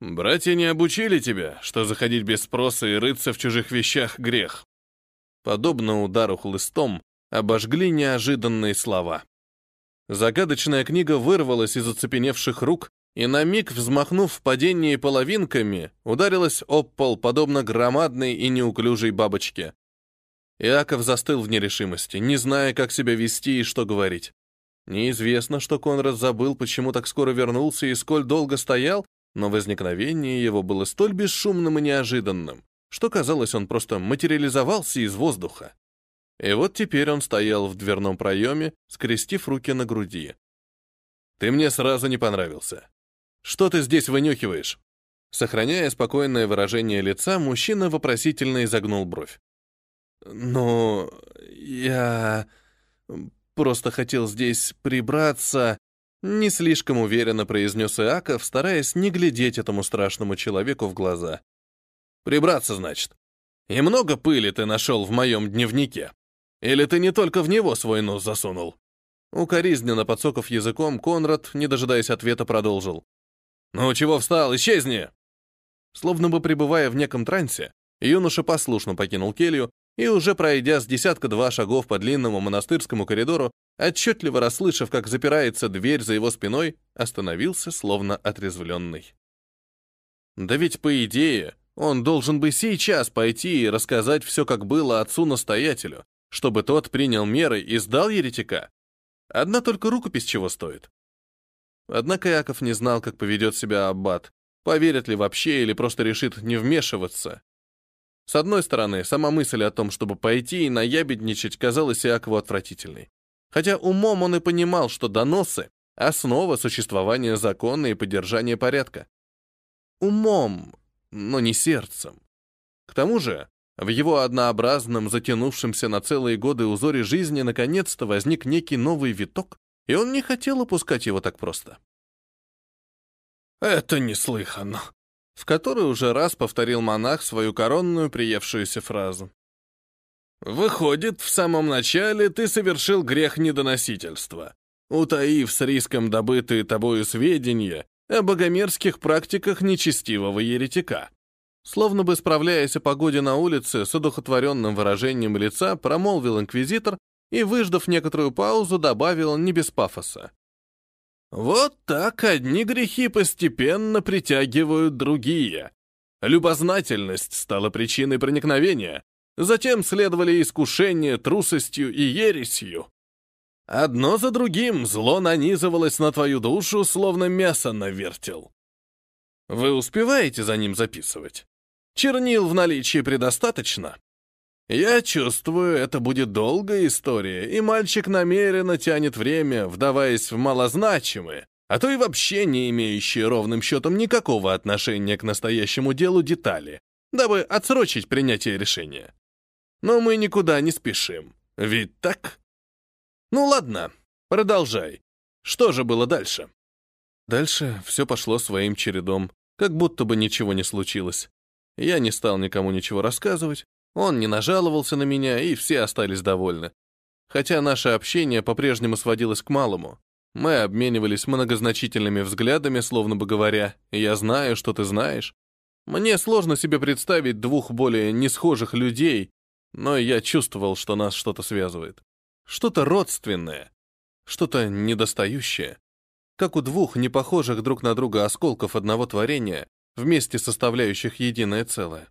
Братья не обучили тебя, что заходить без спроса и рыться в чужих вещах — грех. Подобно удару хлыстом, обожгли неожиданные слова. Загадочная книга вырвалась из оцепеневших рук и на миг, взмахнув в падении половинками, ударилась об пол, подобно громадной и неуклюжей бабочке. Иаков застыл в нерешимости, не зная, как себя вести и что говорить. Неизвестно, что Конрад забыл, почему так скоро вернулся и сколь долго стоял, но возникновение его было столь бесшумным и неожиданным, что казалось, он просто материализовался из воздуха. И вот теперь он стоял в дверном проеме, скрестив руки на груди. «Ты мне сразу не понравился. Что ты здесь вынюхиваешь?» Сохраняя спокойное выражение лица, мужчина вопросительно изогнул бровь. «Ну, я просто хотел здесь прибраться», не слишком уверенно произнес Иаков, стараясь не глядеть этому страшному человеку в глаза. «Прибраться, значит? И много пыли ты нашел в моем дневнике? Или ты не только в него свой нос засунул?» Укоризненно подсоков языком, Конрад, не дожидаясь ответа, продолжил. «Ну, чего встал? Исчезни!» Словно бы пребывая в неком трансе, юноша послушно покинул келью и, уже пройдя с десятка-два шагов по длинному монастырскому коридору, отчетливо расслышав, как запирается дверь за его спиной, остановился, словно отрезвленный. Да ведь, по идее, он должен бы сейчас пойти и рассказать все, как было отцу-настоятелю, чтобы тот принял меры и сдал еретика. Одна только рукопись чего стоит. Однако Яков не знал, как поведет себя аббат, поверит ли вообще или просто решит не вмешиваться. С одной стороны, сама мысль о том, чтобы пойти и наябедничать, казалась Иакову отвратительной. Хотя умом он и понимал, что доносы — основа существования закона и поддержания порядка. Умом, но не сердцем. К тому же, в его однообразном, затянувшемся на целые годы узоре жизни наконец-то возник некий новый виток, и он не хотел опускать его так просто. «Это неслыханно», — в который уже раз повторил монах свою коронную приевшуюся фразу. «Выходит, в самом начале ты совершил грех недоносительства, утаив с риском добытые тобою сведения о богомерзких практиках нечестивого еретика». Словно бы справляясь о погоде на улице, с одухотворенным выражением лица промолвил инквизитор и, выждав некоторую паузу, добавил не без пафоса. «Вот так одни грехи постепенно притягивают другие. Любознательность стала причиной проникновения, затем следовали искушения трусостью и ересью. Одно за другим зло нанизывалось на твою душу, словно мясо на вертел. Вы успеваете за ним записывать? Чернил в наличии предостаточно? Я чувствую, это будет долгая история, и мальчик намеренно тянет время, вдаваясь в малозначимые, а то и вообще не имеющие ровным счетом никакого отношения к настоящему делу детали, дабы отсрочить принятие решения. Но мы никуда не спешим, ведь так? Ну ладно, продолжай. Что же было дальше? Дальше все пошло своим чередом, как будто бы ничего не случилось. Я не стал никому ничего рассказывать, он не нажаловался на меня, и все остались довольны. Хотя наше общение по-прежнему сводилось к малому. Мы обменивались многозначительными взглядами, словно бы говоря, «Я знаю, что ты знаешь». Мне сложно себе представить двух более несхожих людей, но я чувствовал, что нас что-то связывает. Что-то родственное, что-то недостающее. Как у двух непохожих друг на друга осколков одного творения, вместе составляющих единое целое.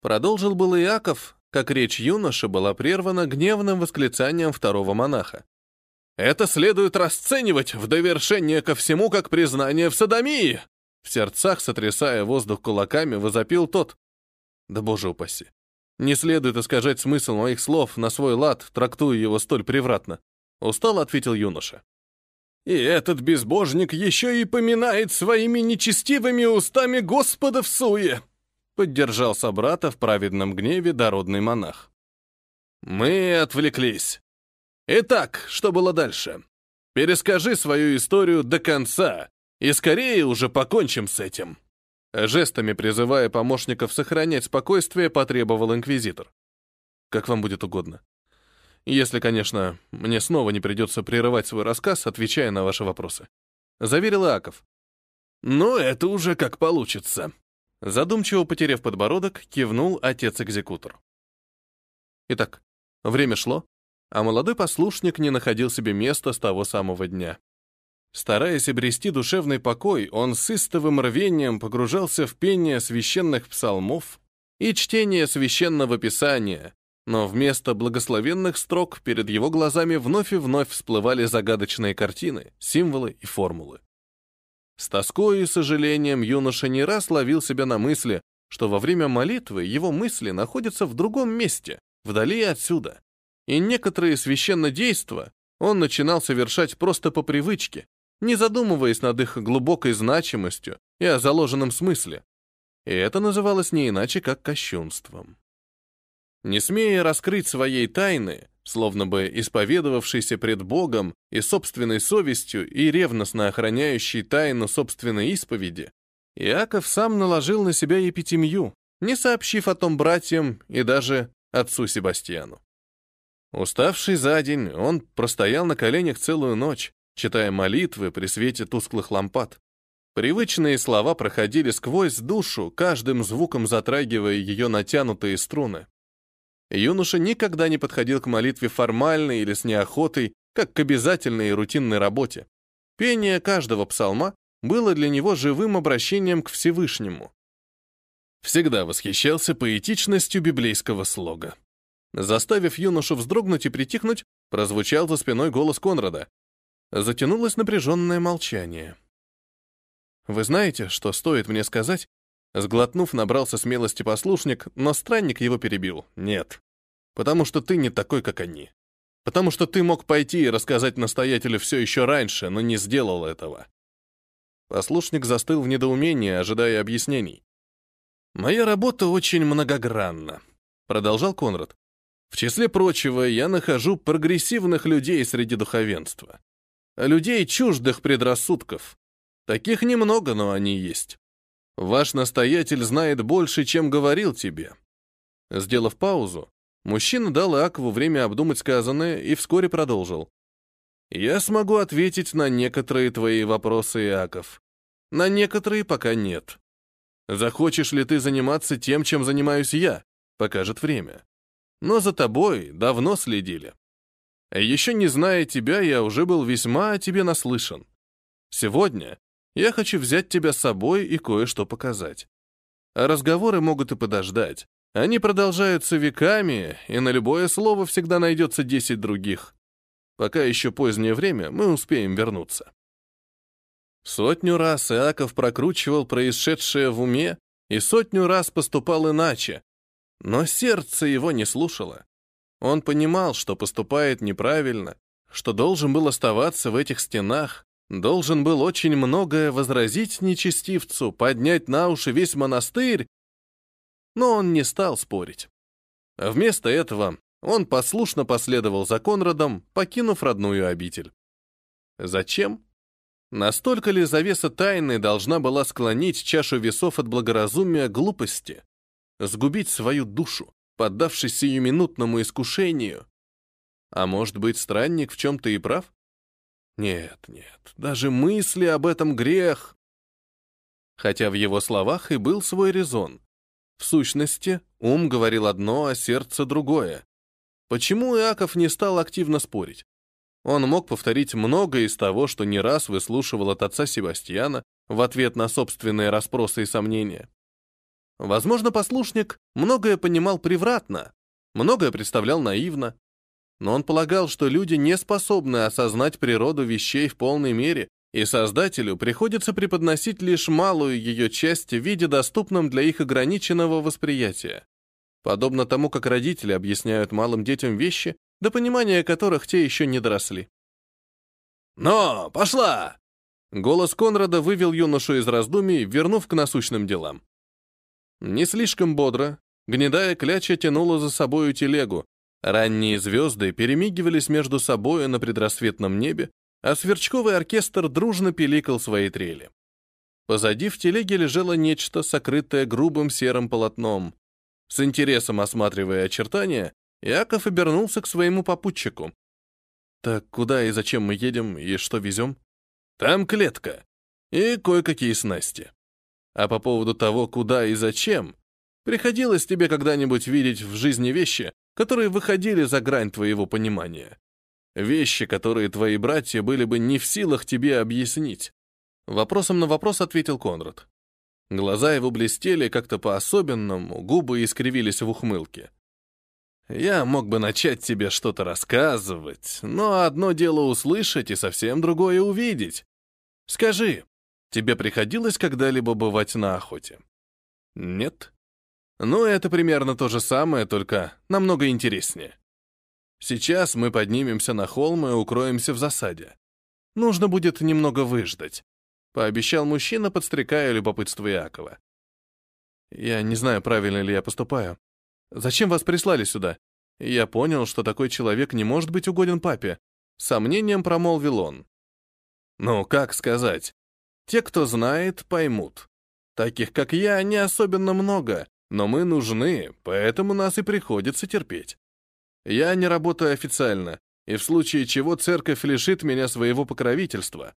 Продолжил был Иаков, как речь юноши была прервана гневным восклицанием второго монаха. «Это следует расценивать в довершение ко всему, как признание в садомии!» В сердцах, сотрясая воздух кулаками, возопил тот. «Да боже упаси! Не следует искажать смысл моих слов на свой лад, трактуя его столь превратно», — устало ответил юноша. И этот безбожник еще и поминает своими нечестивыми устами Господа в суе!» Поддержал собрата в праведном гневе дородный монах. «Мы отвлеклись. Итак, что было дальше? Перескажи свою историю до конца, и скорее уже покончим с этим». Жестами призывая помощников сохранять спокойствие, потребовал инквизитор. «Как вам будет угодно», если, конечно, мне снова не придется прерывать свой рассказ, отвечая на ваши вопросы. Заверил Иаков. Ну, это уже как получится. Задумчиво потеряв подбородок, кивнул отец-экзекутор. Итак, время шло, а молодой послушник не находил себе места с того самого дня. Стараясь обрести душевный покой, он с истовым рвением погружался в пение священных псалмов и чтение священного писания, но вместо благословенных строк перед его глазами вновь и вновь всплывали загадочные картины, символы и формулы. С тоской и сожалением юноша не раз ловил себя на мысли, что во время молитвы его мысли находятся в другом месте, вдали отсюда, и некоторые священнодейства он начинал совершать просто по привычке, не задумываясь над их глубокой значимостью и о заложенном смысле. И это называлось не иначе, как кощунством. Не смея раскрыть своей тайны, словно бы исповедовавшийся пред Богом и собственной совестью и ревностно охраняющий тайну собственной исповеди, Иаков сам наложил на себя епитемью, не сообщив о том братьям и даже отцу Себастьяну. Уставший за день, он простоял на коленях целую ночь, читая молитвы при свете тусклых лампад. Привычные слова проходили сквозь душу, каждым звуком затрагивая ее натянутые струны. Юноша никогда не подходил к молитве формально или с неохотой, как к обязательной и рутинной работе. Пение каждого псалма было для него живым обращением к Всевышнему. Всегда восхищался поэтичностью библейского слога. Заставив юношу вздрогнуть и притихнуть, прозвучал за спиной голос Конрада. Затянулось напряженное молчание. «Вы знаете, что стоит мне сказать?» Сглотнув, набрался смелости послушник, но странник его перебил. «Нет. Потому что ты не такой, как они. Потому что ты мог пойти и рассказать настоятелю все еще раньше, но не сделал этого». Послушник застыл в недоумении, ожидая объяснений. «Моя работа очень многогранна», — продолжал Конрад. «В числе прочего, я нахожу прогрессивных людей среди духовенства людей чуждых предрассудков. Таких немного, но они есть. Ваш настоятель знает больше, чем говорил тебе. Сделав паузу, мужчина дал Акву время обдумать сказанное и вскоре продолжил. Я смогу ответить на некоторые твои вопросы, Иаков. На некоторые пока нет. Захочешь ли ты заниматься тем, чем занимаюсь я, покажет время. Но за тобой давно следили. Еще не зная тебя, я уже был весьма о тебе наслышан. Сегодня я хочу взять тебя с собой и кое-что показать. Разговоры могут и подождать. Они продолжаются веками, и на любое слово всегда найдется десять других. Пока еще позднее время, мы успеем вернуться. Сотню раз Иаков прокручивал происшедшее в уме и сотню раз поступал иначе, но сердце его не слушало. Он понимал, что поступает неправильно, что должен был оставаться в этих стенах, должен был очень многое возразить нечестивцу, поднять на уши весь монастырь, но он не стал спорить. Вместо этого он послушно последовал за Конрадом, покинув родную обитель. Зачем? Настолько ли завеса тайны должна была склонить чашу весов от благоразумия глупости, сгубить свою душу? Поддавшись сиюминутному искушению. А может быть, странник в чем-то и прав? Нет, нет, даже мысли об этом грех. Хотя в его словах и был свой резон. В сущности, ум говорил одно, а сердце другое. Почему Иаков не стал активно спорить? Он мог повторить многое из того, что не раз выслушивал от отца Себастьяна в ответ на собственные расспросы и сомнения. Возможно, послушник многое понимал превратно, многое представлял наивно, но он полагал, что люди не способны осознать природу вещей в полной мере, и Создателю приходится преподносить лишь малую ее часть в виде доступном для их ограниченного восприятия. Подобно тому, как родители объясняют малым детям вещи, до понимания которых те еще не доросли. «Но, пошла!» Голос Конрада вывел юношу из раздумий, вернув к насущным делам. Не слишком бодро, гнедая кляча тянула за собою телегу, ранние звезды перемигивались между собою на предрассветном небе, а сверчковый оркестр дружно пиликал свои трели. Позади в телеге лежало нечто, сокрытое грубым серым полотном. С интересом осматривая очертания, Яков обернулся к своему попутчику. «Так куда и зачем мы едем, и что везем?» «Там клетка. и кое-какие снасти. А по поводу того, куда и зачем, приходилось тебе когда-нибудь видеть в жизни вещи, которые выходили за грань твоего понимания. Вещи, которые твои братья были бы не в силах тебе объяснить. Вопросом на вопрос ответил Конрад. Глаза его блестели как-то по-особенному, губы искривились в ухмылке. Я мог бы начать тебе что-то рассказывать, но одно дело услышать и совсем другое увидеть. Скажи, тебе приходилось когда-либо бывать на охоте? Нет? Ну, это примерно то же самое, только намного интереснее. Сейчас мы поднимемся на холм и укроемся в засаде. Нужно будет немного выждать, пообещал мужчина, подстрекая любопытство Иакова. Я не знаю, правильно ли я поступаю. Зачем вас прислали сюда? Я понял, что такой человек не может быть угоден папе. Сомнением промолвил он. Ну, как сказать? Те, кто знает, поймут. Таких, как я, не особенно много, но мы нужны, поэтому нас и приходится терпеть. Я не работаю официально, и в случае чего церковь лишит меня своего покровительства.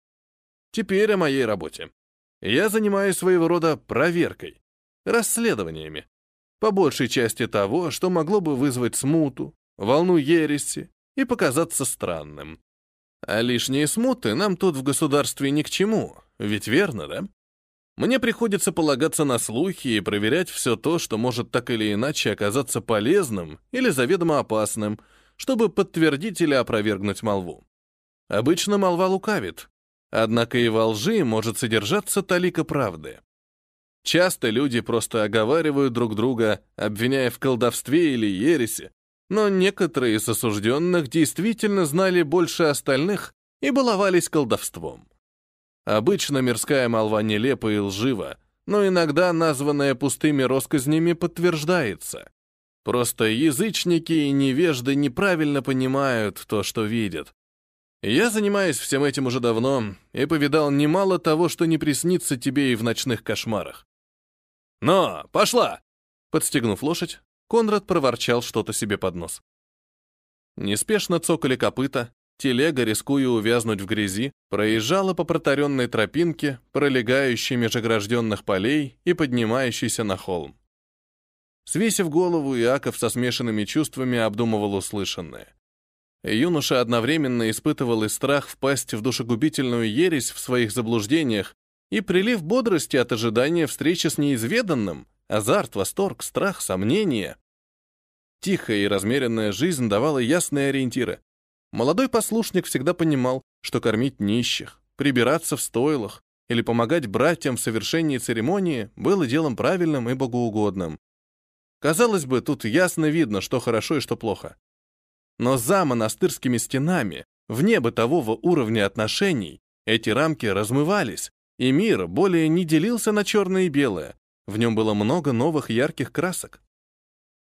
Теперь о моей работе. Я занимаюсь своего рода проверкой, расследованиями по большей части того, что могло бы вызвать смуту, волну ереси и показаться странным. А лишние смуты нам тут в государстве ни к чему, ведь верно, да? Мне приходится полагаться на слухи и проверять все то, что может так или иначе оказаться полезным или заведомо опасным, чтобы подтвердить или опровергнуть молву. Обычно молва лукавит, однако и во лжи может содержаться талика правды. Часто люди просто оговаривают друг друга, обвиняя в колдовстве или ересе, но некоторые из осужденных действительно знали больше остальных и баловались колдовством. Обычно мирская молва нелепа и лжива, но иногда названная пустыми россказнями подтверждается. Просто язычники и невежды неправильно понимают то, что видят. Я занимаюсь всем этим уже давно и повидал немало того, что не приснится тебе и в ночных кошмарах. «Но, пошла!» Подстегнув лошадь, Конрад проворчал что-то себе под нос. Неспешно цокали копыта, телега, рискуя увязнуть в грязи, проезжала по протаренной тропинке, пролегающей меж огражденных полей и поднимающейся на холм. Свесив голову, Иаков со смешанными чувствами обдумывал услышанное. Юноша одновременно испытывал и страх впасть в душегубительную ересь в своих заблуждениях, и прилив бодрости от ожидания встречи с неизведанным, азарт, восторг, страх, сомнения. Тихая и размеренная жизнь давала ясные ориентиры. Молодой послушник всегда понимал, что кормить нищих, прибираться в стойлах или помогать братьям в совершении церемонии было делом правильным и богоугодным. Казалось бы, тут ясно видно, что хорошо и что плохо. Но за монастырскими стенами, вне бытового уровня отношений, эти рамки размывались, и мир более не делился на черное и белое, в нем было много новых ярких красок.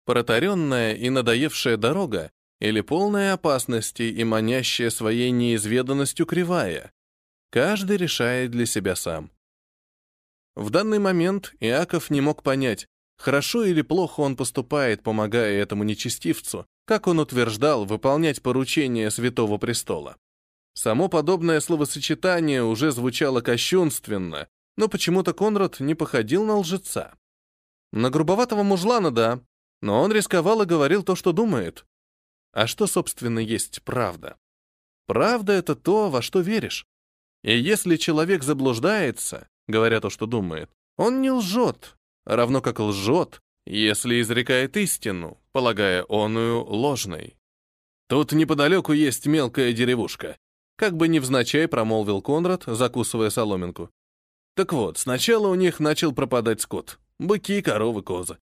Протаренная и надоевшая дорога или полная опасности и манящая своей неизведанностью кривая. Каждый решает для себя сам. В данный момент Иаков не мог понять, хорошо или плохо он поступает, помогая этому нечестивцу, как он утверждал, выполнять поручения Святого Престола. Само подобное словосочетание уже звучало кощунственно, но почему-то Конрад не походил на лжеца. На грубоватого мужлана, да, но он рисковал и говорил то, что думает. А что, собственно, есть правда? Правда — это то, во что веришь. И если человек заблуждается, говоря то, что думает, он не лжет, равно как лжет, если изрекает истину, полагая оную ложной. Тут неподалеку есть мелкая деревушка. Как бы невзначай промолвил Конрад, закусывая соломинку. Так вот, сначала у них начал пропадать скот. Быки, коровы, козы.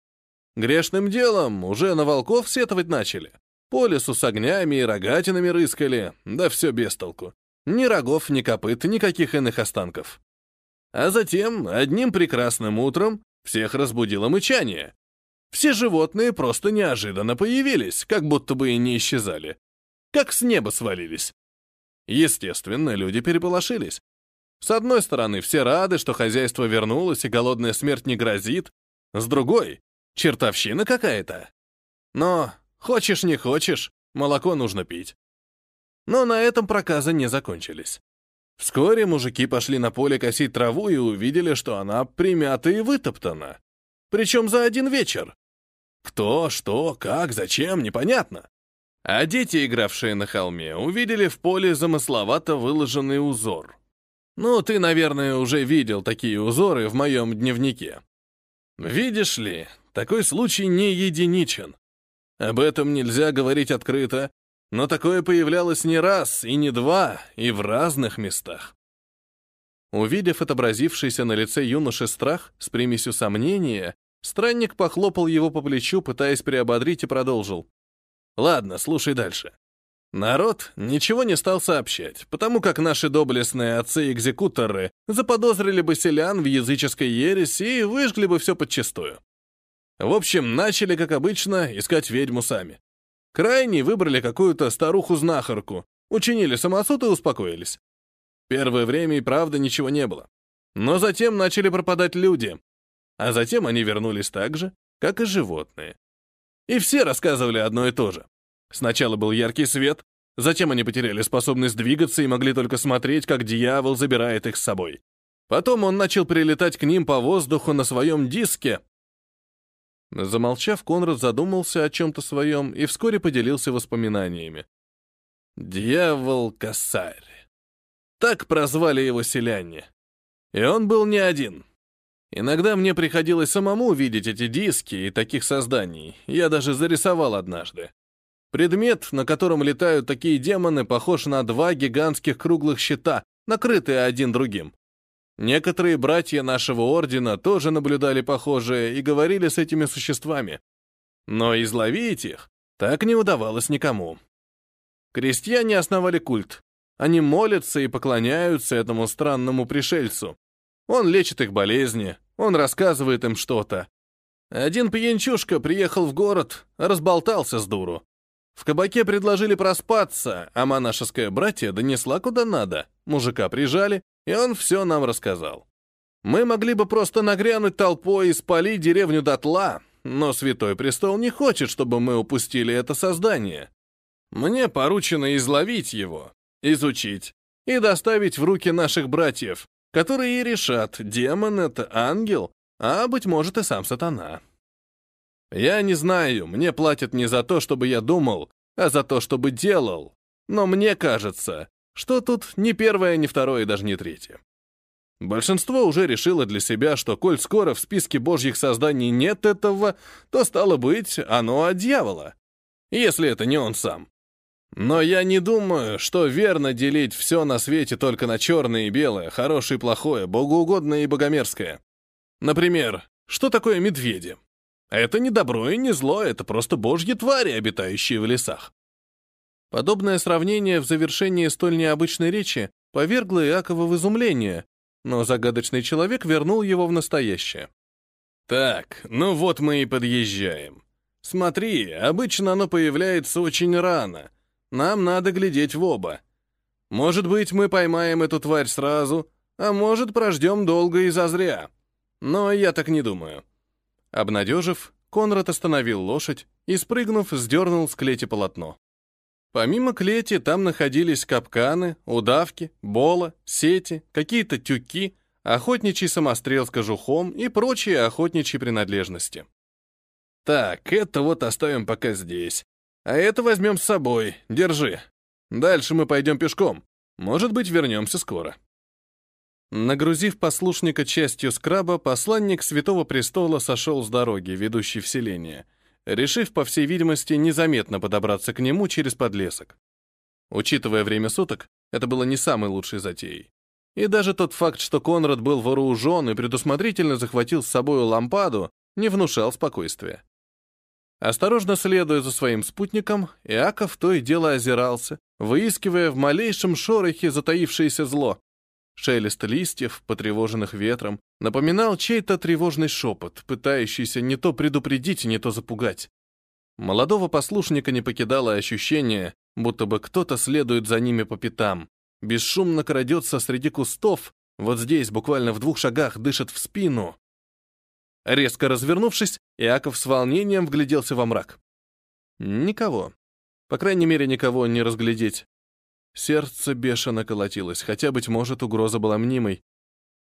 Грешным делом уже на волков сетовать начали. По лесу с огнями и рогатинами рыскали, да все без толку. Ни рогов, ни копыт, никаких иных останков. А затем, одним прекрасным утром, всех разбудило мычание. Все животные просто неожиданно появились, как будто бы и не исчезали. Как с неба свалились. Естественно, люди переполошились. С одной стороны, все рады, что хозяйство вернулось и голодная смерть не грозит. С другой — чертовщина какая-то. Но хочешь не хочешь, молоко нужно пить. Но на этом проказы не закончились. Вскоре мужики пошли на поле косить траву и увидели, что она примята и вытоптана. Причем за один вечер. Кто, что, как, зачем, непонятно. А дети, игравшие на холме, увидели в поле замысловато выложенный узор. Ну, ты, наверное, уже видел такие узоры в моем дневнике. Видишь ли, такой случай не единичен. Об этом нельзя говорить открыто, но такое появлялось не раз и не два, и в разных местах. Увидев отобразившийся на лице юноши страх с примесью сомнения, странник похлопал его по плечу, пытаясь приободрить, и продолжил. «Ладно, слушай дальше. Народ ничего не стал сообщать, потому как наши доблестные отцы-экзекуторы заподозрили бы селян в языческой ереси и выжгли бы все подчистую. В общем, начали, как обычно, искать ведьму сами. Крайние выбрали какую-то старуху-знахарку, учинили самосуд и успокоились. Первое время и правда ничего не было. Но затем начали пропадать люди. А затем они вернулись так же, как и животные. И все рассказывали одно и то же. Сначала был яркий свет, затем они потеряли способность двигаться и могли только смотреть, как дьявол забирает их с собой. Потом он начал прилетать к ним по воздуху на своем диске, Замолчав, Конрад задумался о чем-то своем и вскоре поделился воспоминаниями. «Дьявол-косарь». Так прозвали его селяне. И он был не один. Иногда мне приходилось самому видеть эти диски и таких созданий. Я даже зарисовал однажды. Предмет, на котором летают такие демоны, похож на два гигантских круглых щита, накрытые один другим. Некоторые братья нашего ордена тоже наблюдали похожее и говорили с этими существами. Но изловить их так не удавалось никому. Крестьяне основали культ. Они молятся и поклоняются этому странному пришельцу. Он лечит их болезни, он рассказывает им что-то. Один пьянчушка приехал в город, разболтался с дуру. В кабаке предложили проспаться, а монашеская братья донесла куда надо. Мужика прижали, и он все нам рассказал. Мы могли бы просто нагрянуть толпой и спалить деревню дотла, но Святой Престол не хочет, чтобы мы упустили это создание. Мне поручено изловить его, изучить и доставить в руки наших братьев, которые и решат, демон — это ангел, а, быть может, и сам сатана. Я не знаю, мне платят не за то, чтобы я думал, а за то, чтобы делал. Но мне кажется, что тут ни первое, ни второе даже не третье. Большинство уже решило для себя, что коль скоро в списке божьих созданий нет этого, то, стало быть, оно от дьявола. Если это не он сам. Но я не думаю, что верно делить все на свете только на черное и белое, хорошее и плохое, богоугодное и богомерзкое. Например, что такое медведи? Это не добро и не зло, это просто божьи твари, обитающие в лесах. Подобное сравнение в завершении столь необычной речи повергло Иакова в изумление, но загадочный человек вернул его в настоящее. «Так, ну вот мы и подъезжаем. Смотри, обычно оно появляется очень рано. Нам надо глядеть в оба. Может быть, мы поймаем эту тварь сразу, а может, прождем долго и зазря. Но я так не думаю». Обнадежив, Конрад остановил лошадь и, спрыгнув, сдернул с клети полотно. Помимо клети, там находились капканы, удавки, бола, сети, какие-то тюки, охотничий самострел с кожухом и прочие охотничьи принадлежности. Так, это вот оставим пока здесь. А это возьмем с собой, держи. Дальше мы пойдем пешком. Может быть, вернемся скоро. Нагрузив послушника частью скраба, посланник Святого Престола сошел с дороги, ведущей в селение — решив, по всей видимости, незаметно подобраться к нему через подлесок. Учитывая время суток, это было не самой лучшей затеей. И даже тот факт, что Конрад был вооружен и предусмотрительно захватил с собой лампаду, не внушал спокойствия. Осторожно следуя за своим спутником, Иаков то и дело озирался, выискивая в малейшем шорохе затаившееся зло. Шелест листьев, потревоженных ветром, напоминал чей-то тревожный шепот, пытающийся не то предупредить, не то запугать. Молодого послушника не покидало ощущение, будто бы кто-то следует за ними по пятам, бесшумно крадется среди кустов, вот здесь, буквально в двух шагах, дышит в спину. Резко развернувшись, Иаков с волнением вгляделся во мрак. Никого. По крайней мере, никого не разглядеть. Сердце бешено колотилось, хотя, быть может, угроза была мнимой.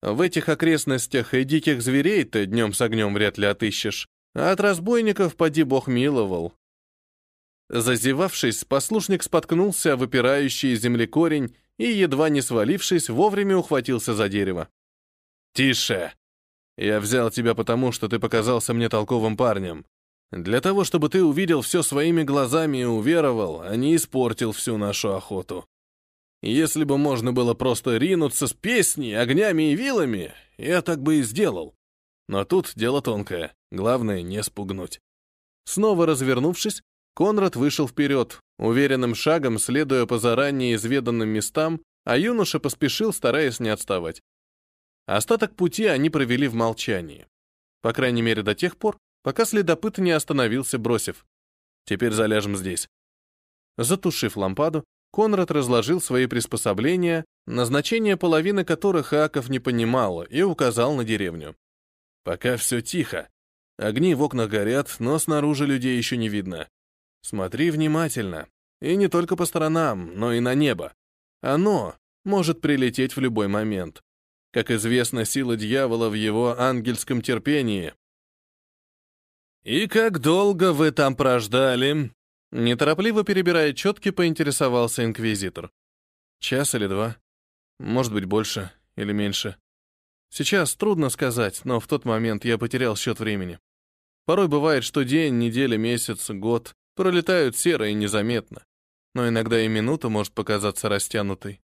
В этих окрестностях и диких зверей-то днем с огнем вряд ли отыщешь, а от разбойников поди бог миловал. Зазевавшись, послушник споткнулся о выпирающий из земли корень и, едва не свалившись, вовремя ухватился за дерево. «Тише! Я взял тебя потому, что ты показался мне толковым парнем. Для того, чтобы ты увидел все своими глазами и уверовал, а не испортил всю нашу охоту. Если бы можно было просто ринуться с песней, огнями и вилами, я так бы и сделал. Но тут дело тонкое, главное не спугнуть. Снова развернувшись, Конрад вышел вперед, уверенным шагом следуя по заранее изведанным местам, а юноша поспешил, стараясь не отставать. Остаток пути они провели в молчании. По крайней мере, до тех пор, пока следопыт не остановился, бросив. «Теперь заляжем здесь». Затушив лампаду, Конрад разложил свои приспособления, назначение половины которых Аков не понимал, и указал на деревню. «Пока все тихо. Огни в окнах горят, но снаружи людей еще не видно. Смотри внимательно. И не только по сторонам, но и на небо. Оно может прилететь в любой момент. Как известно, сила дьявола в его ангельском терпении. «И как долго вы там прождали?» Неторопливо перебирая четки, поинтересовался инквизитор. Час или два. Может быть, больше или меньше. Сейчас трудно сказать, но в тот момент я потерял счет времени. Порой бывает, что день, неделя, месяц, год пролетают серо и незаметно. Но иногда и минута может показаться растянутой.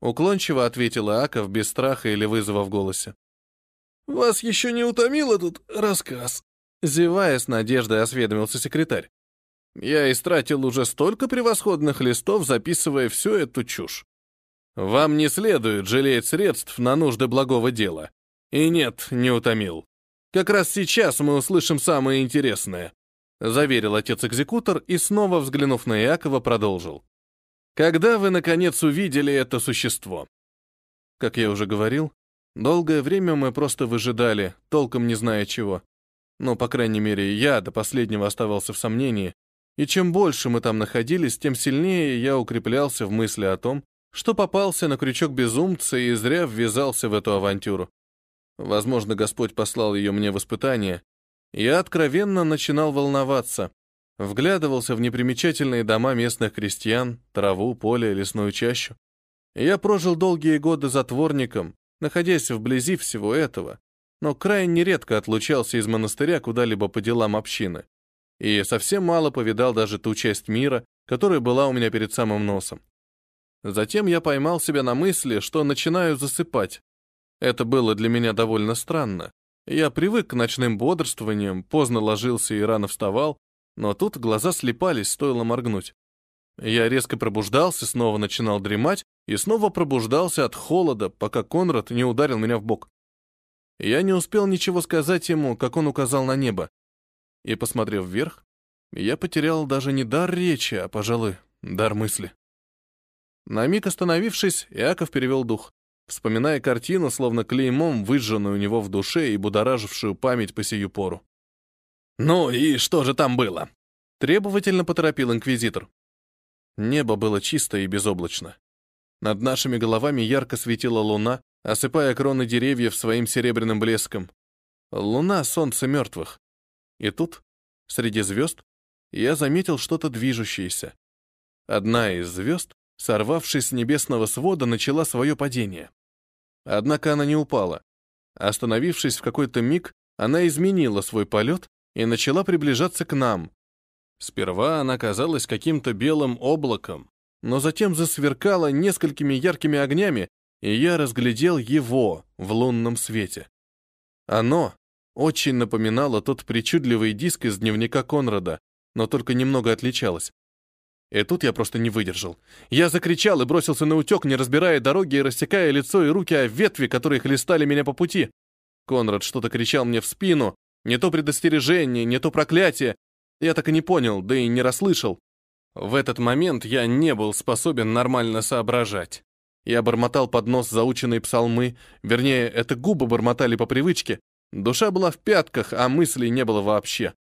Уклончиво ответила Аков без страха или вызова в голосе. «Вас еще не утомил этот рассказ?» Зевая с надеждой осведомился секретарь. Я истратил уже столько превосходных листов, записывая всю эту чушь. Вам не следует жалеть средств на нужды благого дела. И нет, не утомил. Как раз сейчас мы услышим самое интересное, заверил отец-экзекутор и снова взглянув на Иакова, продолжил. Когда вы наконец увидели это существо? Как я уже говорил, долгое время мы просто выжидали, толком не зная чего. Но, по крайней мере, я до последнего оставался в сомнении, и чем больше мы там находились, тем сильнее я укреплялся в мысли о том, что попался на крючок безумца и зря ввязался в эту авантюру. Возможно, Господь послал ее мне в испытание. Я откровенно начинал волноваться. Вглядывался в непримечательные дома местных крестьян, траву, поле, лесную чащу. Я прожил долгие годы затворником, находясь вблизи всего этого, но крайне редко отлучался из монастыря куда-либо по делам общины и совсем мало повидал даже ту часть мира, которая была у меня перед самым носом. Затем я поймал себя на мысли, что начинаю засыпать. Это было для меня довольно странно. Я привык к ночным бодрствованиям, поздно ложился и рано вставал, но тут глаза слепались, стоило моргнуть. Я резко пробуждался, снова начинал дремать и снова пробуждался от холода, пока Конрад не ударил меня в бок. Я не успел ничего сказать ему, как он указал на небо и, посмотрев вверх, я потерял даже не дар речи, а, пожалуй, дар мысли. На миг остановившись, Иаков перевел дух, вспоминая картину, словно клеймом, выжженную у него в душе и будоражившую память по сию пору. «Ну и что же там было?» — требовательно поторопил инквизитор. Небо было чисто и безоблачно. Над нашими головами ярко светила луна, осыпая кроны деревьев своим серебряным блеском. Луна — солнце мертвых. И тут, среди звезд, я заметил что-то движущееся. Одна из звезд, сорвавшись с небесного свода, начала свое падение. Однако она не упала. Остановившись в какой-то миг, она изменила свой полет и начала приближаться к нам. Сперва она казалась каким-то белым облаком, но затем засверкала несколькими яркими огнями, и я разглядел его в лунном свете. Оно, очень напоминала тот причудливый диск из дневника Конрада, но только немного отличалась. И тут я просто не выдержал. Я закричал и бросился на утек, не разбирая дороги и рассекая лицо и руки о ветви, которые хлестали меня по пути. Конрад что-то кричал мне в спину, не то предостережение, не то проклятие. Я так и не понял, да и не расслышал. В этот момент я не был способен нормально соображать. Я бормотал под нос заученные псалмы, вернее, это губы бормотали по привычке, Душа была в пятках, а мыслей не было вообще.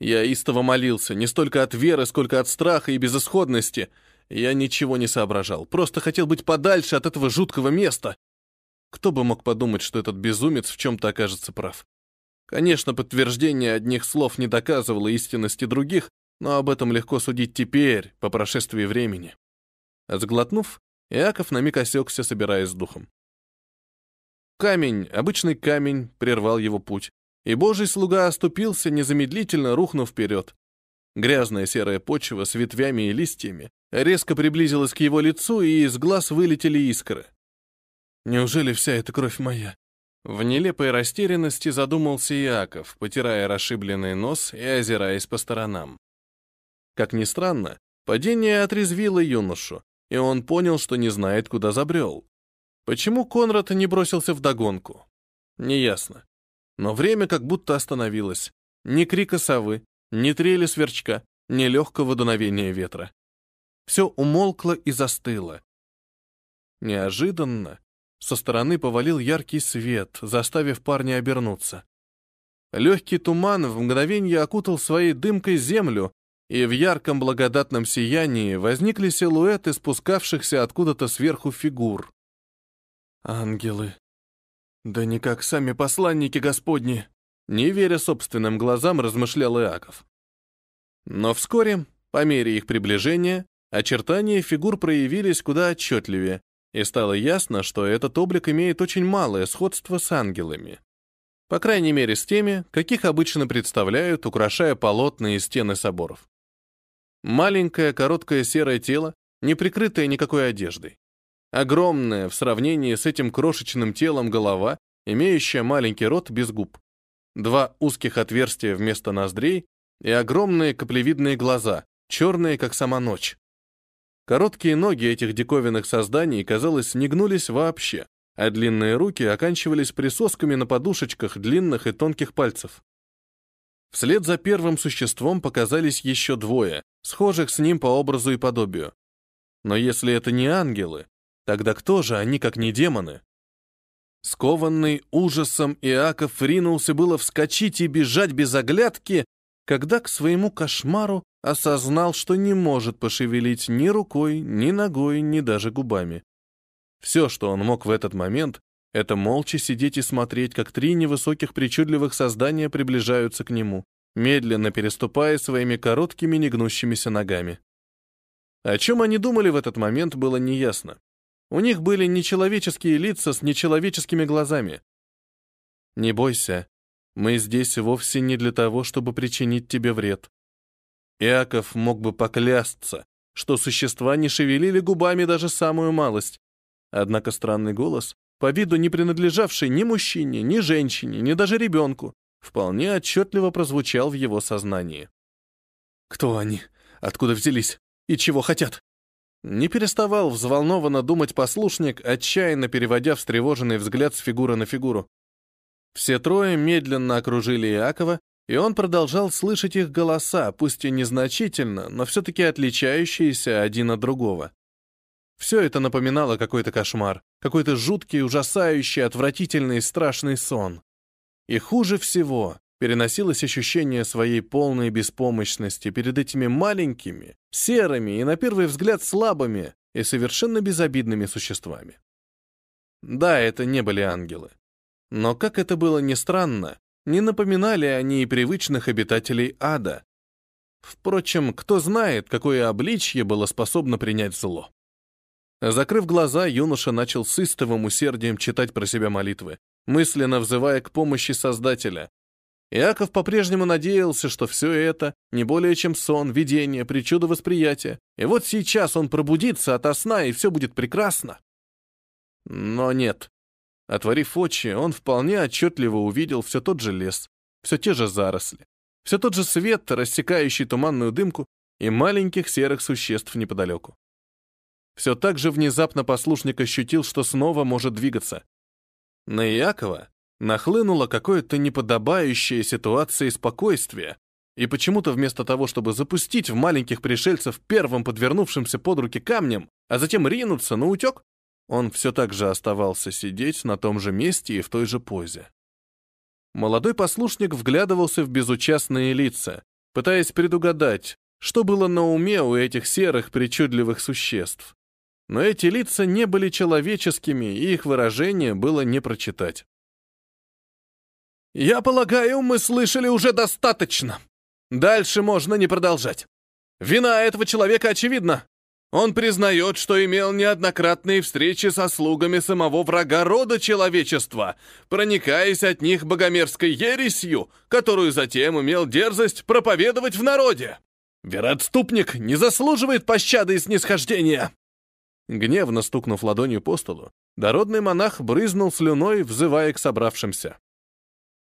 Я истово молился, не столько от веры, сколько от страха и безысходности. я ничего не соображал, просто хотел быть подальше от этого жуткого места. Кто бы мог подумать, что этот безумец в чем-то окажется прав. Конечно, подтверждение одних слов не доказывало истинности других, но об этом легко судить теперь, по прошествии времени. Сглотнув, Иаков на миг осекся, собираясь с духом. Камень, обычный камень, прервал его путь, и божий слуга оступился, незамедлительно рухнув вперед. Грязная серая почва с ветвями и листьями резко приблизилась к его лицу, и из глаз вылетели искры. Неужели вся эта кровь моя? В нелепой растерянности задумался Иаков, потирая расшибленный нос и озираясь по сторонам. Как ни странно, падение отрезвило юношу, и он понял, что не знает, куда забрел. Почему Конрад не бросился в догонку? Неясно. Но время как будто остановилось. Ни крика совы, ни трели сверчка, ни легкого дуновения ветра. Все умолкло и застыло. Неожиданно со стороны повалил яркий свет, заставив парня обернуться. Легкий туман в мгновение окутал своей дымкой землю, и в ярком благодатном сиянии возникли силуэты спускавшихся откуда-то сверху фигур. Ангелы. Да не как сами посланники Господни. Не веря собственным глазам, размышлял Иаков. Но вскоре, по мере их приближения, очертания фигур проявились куда отчетливее, и стало ясно, что этот облик имеет очень малое сходство с ангелами. По крайней мере, с теми, каких обычно представляют, украшая полотна и стены соборов. Маленькое, короткое серое тело, не прикрытое никакой одеждой. Огромная в сравнении с этим крошечным телом голова, имеющая маленький рот без губ. Два узких отверстия вместо ноздрей и огромные каплевидные глаза, черные, как сама ночь. Короткие ноги этих диковинных созданий, казалось, не гнулись вообще, а длинные руки оканчивались присосками на подушечках длинных и тонких пальцев. Вслед за первым существом показались еще двое, схожих с ним по образу и подобию. Но если это не ангелы, тогда кто же они, как не демоны? Скованный ужасом, Иаков ринулся было вскочить и бежать без оглядки, когда к своему кошмару осознал, что не может пошевелить ни рукой, ни ногой, ни даже губами. Все, что он мог в этот момент, это молча сидеть и смотреть, как три невысоких причудливых создания приближаются к нему, медленно переступая своими короткими негнущимися ногами. О чем они думали в этот момент, было неясно. У них были нечеловеческие лица с нечеловеческими глазами. «Не бойся, мы здесь вовсе не для того, чтобы причинить тебе вред. Иаков мог бы поклясться, что существа не шевелили губами даже самую малость. Однако странный голос, по виду не принадлежавший ни мужчине, ни женщине, ни даже ребенку, вполне отчетливо прозвучал в его сознании. «Кто они? Откуда взялись? И чего хотят?» Не переставал взволнованно думать послушник, отчаянно переводя встревоженный взгляд с фигуры на фигуру. Все трое медленно окружили Иакова, и он продолжал слышать их голоса, пусть и незначительно, но все-таки отличающиеся один от другого. Все это напоминало какой-то кошмар, какой-то жуткий, ужасающий, отвратительный, страшный сон. И хуже всего переносилось ощущение своей полной беспомощности перед этими маленькими, серыми и, на первый взгляд, слабыми и совершенно безобидными существами. Да, это не были ангелы. Но, как это было ни странно, не напоминали они и привычных обитателей ада. Впрочем, кто знает, какое обличье было способно принять зло. Закрыв глаза, юноша начал с истовым усердием читать про себя молитвы, мысленно взывая к помощи Создателя. Иаков по-прежнему надеялся, что все это не более чем сон, видение, причуда восприятия, и вот сейчас он пробудится ото сна, и все будет прекрасно. Но нет. Отворив очи, он вполне отчетливо увидел все тот же лес, все те же заросли, все тот же свет, рассекающий туманную дымку, и маленьких серых существ неподалеку. Все так же внезапно послушник ощутил, что снова может двигаться. На Иакова нахлынуло какое-то неподобающее ситуации спокойствие, и почему-то вместо того, чтобы запустить в маленьких пришельцев первым подвернувшимся под руки камнем, а затем ринуться на утек, он все так же оставался сидеть на том же месте и в той же позе. Молодой послушник вглядывался в безучастные лица, пытаясь предугадать, что было на уме у этих серых причудливых существ. Но эти лица не были человеческими, и их выражение было не прочитать. «Я полагаю, мы слышали уже достаточно. Дальше можно не продолжать. Вина этого человека очевидна. Он признает, что имел неоднократные встречи со слугами самого врага рода человечества, проникаясь от них богомерзкой ересью, которую затем имел дерзость проповедовать в народе. Вероотступник не заслуживает пощады и снисхождения!» Гневно стукнув ладонью по столу, дородный монах брызнул слюной, взывая к собравшимся.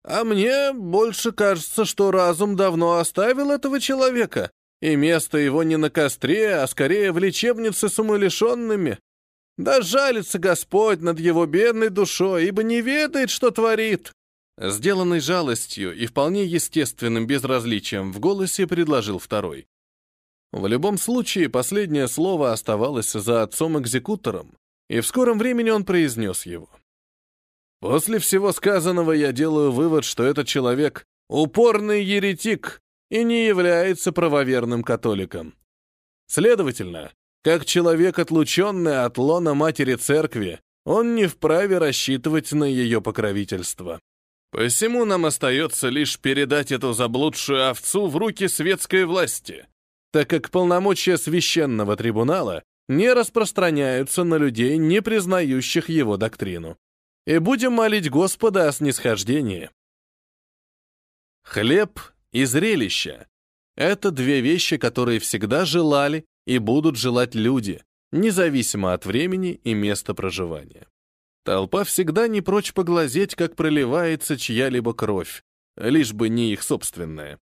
«А мне больше кажется, что разум давно оставил этого человека, и место его не на костре, а скорее в лечебнице с умалишенными. Да жалится Господь над его бедной душой, ибо не ведает, что творит». Сделанный жалостью и вполне естественным безразличием в голосе предложил второй. В любом случае, последнее слово оставалось за отцом-экзекутором, и в скором времени он произнес его. После всего сказанного я делаю вывод, что этот человек — упорный еретик и не является правоверным католиком. Следовательно, как человек, отлученный от лона матери церкви, он не вправе рассчитывать на ее покровительство. Посему нам остается лишь передать эту заблудшую овцу в руки светской власти, так как полномочия священного трибунала не распространяются на людей, не признающих его доктрину. И будем молить Господа о снисхождении. Хлеб и зрелище — это две вещи, которые всегда желали и будут желать люди, независимо от времени и места проживания. Толпа всегда не прочь поглазеть, как проливается чья-либо кровь, лишь бы не их собственная.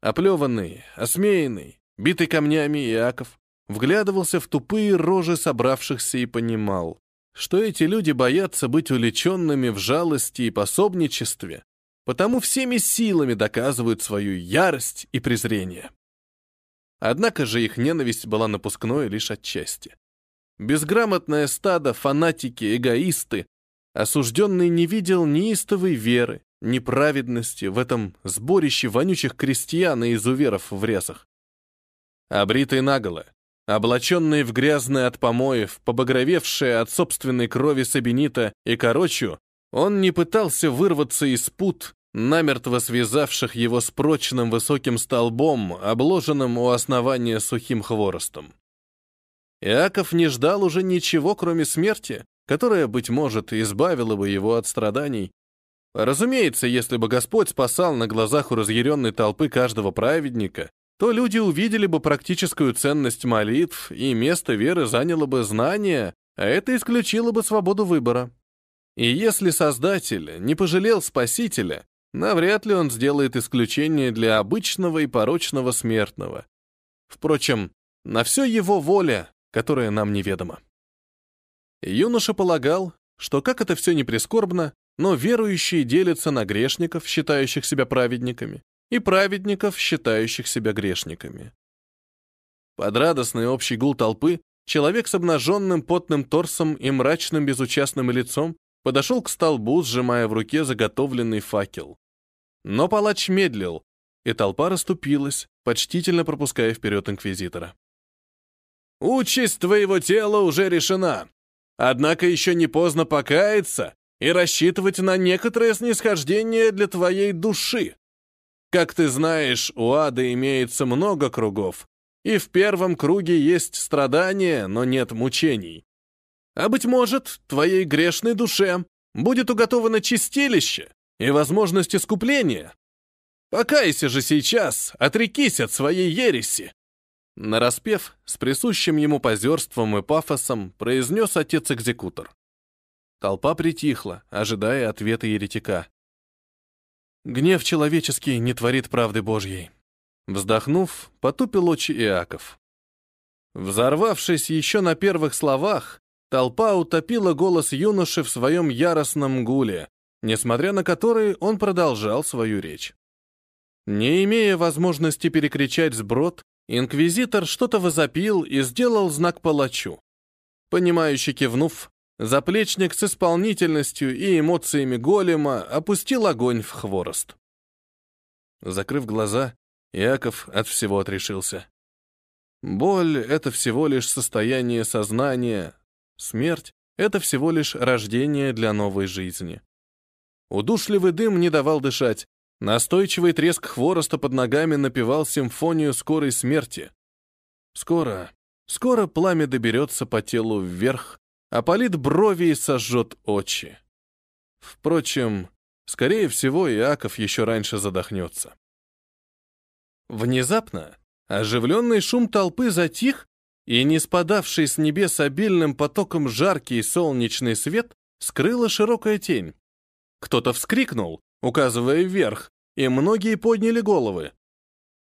Оплеванный, осмеянный, битый камнями Иаков вглядывался в тупые рожи собравшихся и понимал, что эти люди боятся быть уличенными в жалости и пособничестве, потому всеми силами доказывают свою ярость и презрение. Однако же их ненависть была напускной лишь отчасти. Безграмотное стадо, фанатики, эгоисты, осужденный не видел ни истовой веры, ни праведности в этом сборище вонючих крестьян и изуверов в рясах. Обритый наголо, облаченный в грязные от помоев, побагровевшие от собственной крови Сабинита и Корочу, он не пытался вырваться из пут, намертво связавших его с прочным высоким столбом, обложенным у основания сухим хворостом. Иаков не ждал уже ничего, кроме смерти, которая, быть может, избавила бы его от страданий. Разумеется, если бы Господь спасал на глазах у разъяренной толпы каждого праведника, то люди увидели бы практическую ценность молитв, и место веры заняло бы знание, а это исключило бы свободу выбора. И если Создатель не пожалел Спасителя, навряд ли он сделает исключение для обычного и порочного смертного. Впрочем, на все его воля, которое нам неведомо. Юноша полагал, что как это все не прискорбно, но верующие делятся на грешников, считающих себя праведниками, и праведников, считающих себя грешниками. Под радостный общий гул толпы человек с обнаженным потным торсом и мрачным безучастным лицом подошел к столбу, сжимая в руке заготовленный факел. Но палач медлил, и толпа расступилась, почтительно пропуская вперед инквизитора. Участь твоего тела уже решена. Однако еще не поздно покаяться и рассчитывать на некоторое снисхождение для твоей души. Как ты знаешь, у ада имеется много кругов, и в первом круге есть страдания, но нет мучений. А, быть может, твоей грешной душе будет уготовано чистилище и возможность искупления. Покайся же сейчас, отрекись от своей ереси. Нараспев, с присущим ему позерством и пафосом, произнес отец-экзекутор. Толпа притихла, ожидая ответа еретика. «Гнев человеческий не творит правды Божьей». Вздохнув, потупил очи Иаков. Взорвавшись еще на первых словах, толпа утопила голос юноши в своем яростном гуле, несмотря на который он продолжал свою речь. Не имея возможности перекричать сброд, Инквизитор что-то возопил и сделал знак палачу. Понимающе кивнув, заплечник с исполнительностью и эмоциями голема опустил огонь в хворост. Закрыв глаза, Иаков от всего отрешился. Боль — это всего лишь состояние сознания, смерть — это всего лишь рождение для новой жизни. Удушливый дым не давал дышать, настойчивый треск хвороста под ногами напевал симфонию скорой смерти. Скоро, скоро пламя доберется по телу вверх, опалит брови и сожжет очи. Впрочем, скорее всего, Иаков еще раньше задохнется. Внезапно оживленный шум толпы затих, и не спадавший с небес обильным потоком жаркий солнечный свет скрыла широкая тень. Кто-то вскрикнул, указывая вверх, и многие подняли головы.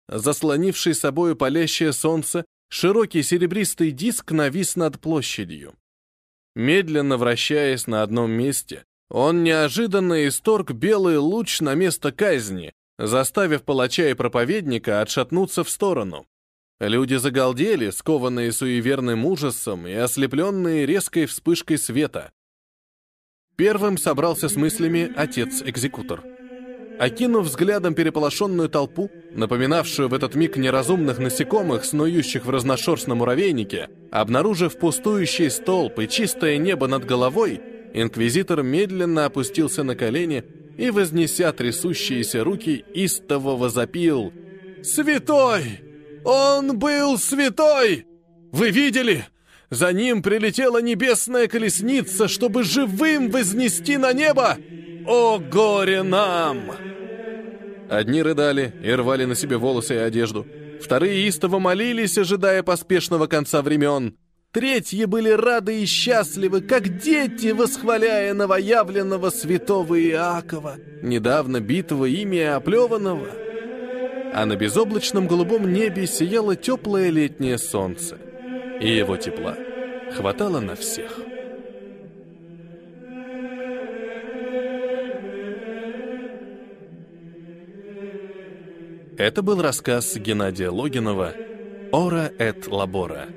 Заслонивший собою палящее солнце, широкий серебристый диск навис над площадью. Медленно вращаясь на одном месте, он неожиданно исторг белый луч на место казни, заставив палача и проповедника отшатнуться в сторону. Люди загалдели, скованные суеверным ужасом и ослепленные резкой вспышкой света. Первым собрался с мыслями отец-экзекутор. Окинув взглядом переполошенную толпу, напоминавшую в этот миг неразумных насекомых, снующих в разношерстном муравейнике, обнаружив пустующий столб и чистое небо над головой, инквизитор медленно опустился на колени и, вознеся трясущиеся руки, истово возопил «Святой! Он был святой! Вы видели? За ним прилетела небесная колесница, чтобы живым вознести на небо! О горе нам!» Одни рыдали и рвали на себе волосы и одежду. Вторые истово молились, ожидая поспешного конца времен. Третьи были рады и счастливы, как дети, восхваляя новоявленного святого Иакова, недавно битого ими и оплеванного. А на безоблачном голубом небе сияло теплое летнее солнце, и его тепла хватало на всех. Это был рассказ Геннадия Логинова «Ора эт лабора».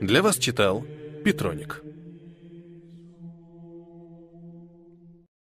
Для вас читал Петроник.